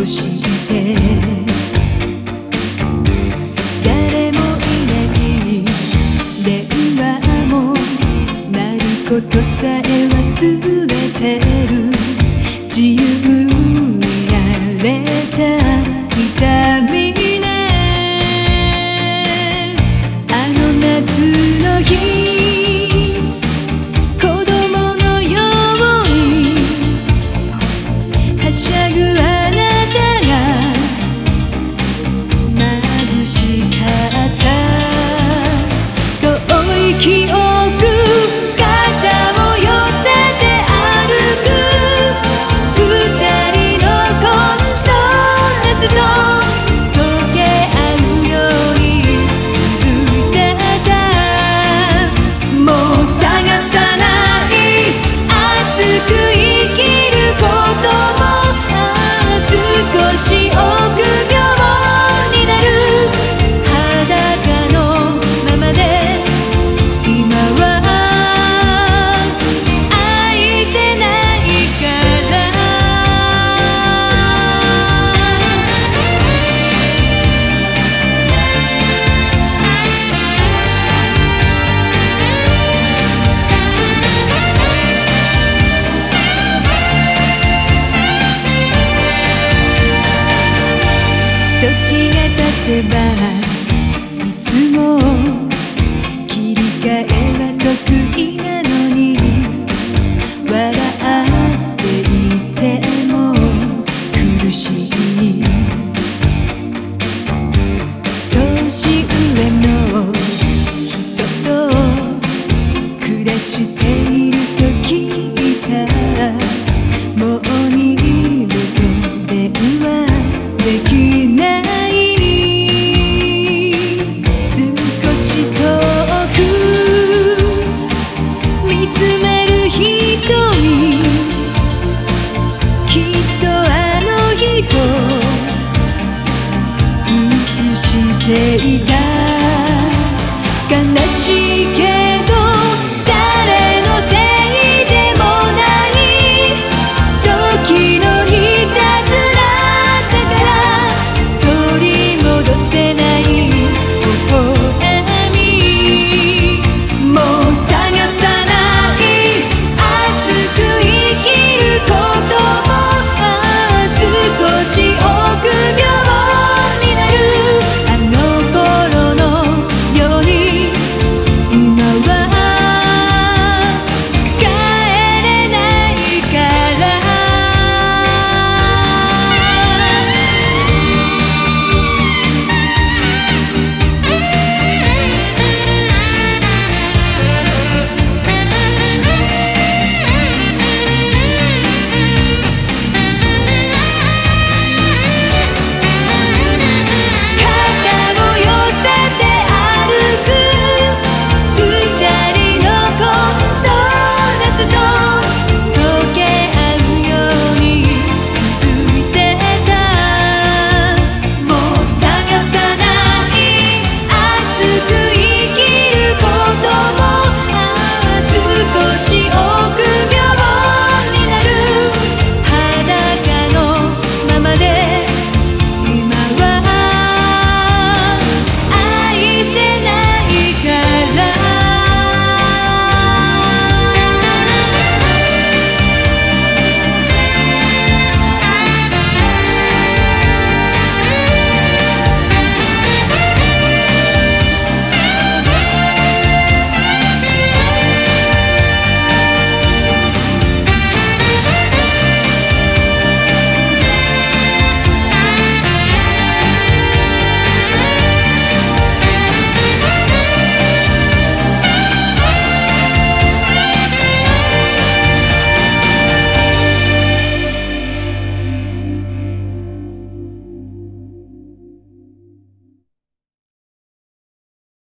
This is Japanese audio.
として。誰もいない電話もなることさえ忘れてる。自由気をばいつも切り替えは得意なのに笑っていても苦しい年上の人と暮らしているていた